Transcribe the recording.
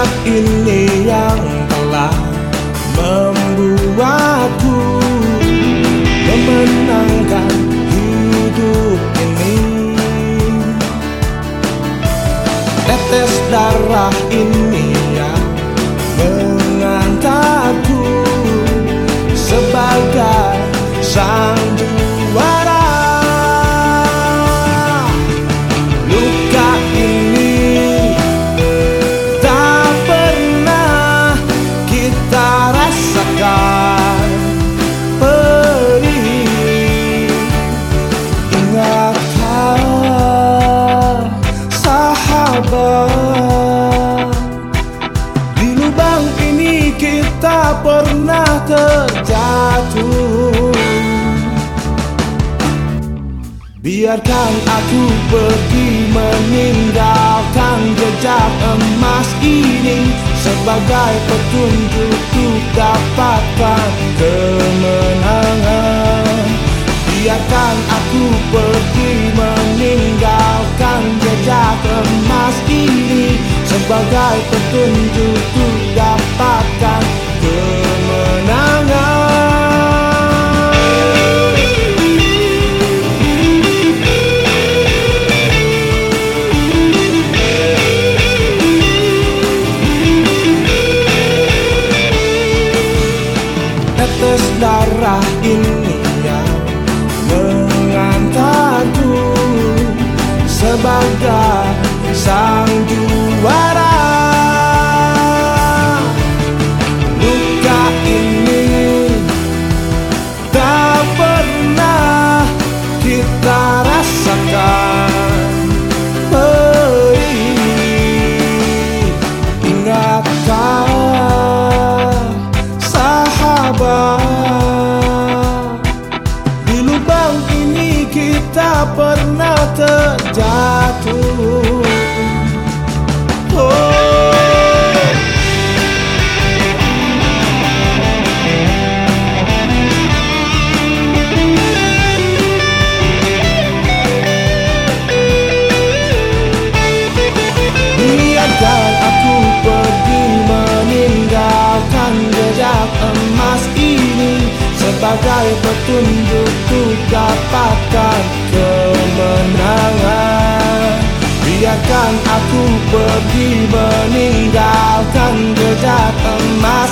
Ingat ini yang telah membuatku memenangkan hidup ini. Tetes darah ini yang mengantarku sebagai sang Biarkan aku pergi meninggalkan jejak emas ini. Sebagai petunjuk untuk dapatkan kemenangan. Biarkan aku pergi meninggalkan jejak emas ini. Sebagai petunjuk untuk darah ini yang mengantarku sebagai kita pernah terjatuh. Oh. Biarkan aku pergi meninggalkan jejak emas ini. Sebagai petunjuk untuk dapatkan Biarkan aku pergi meninggalkan jejak emas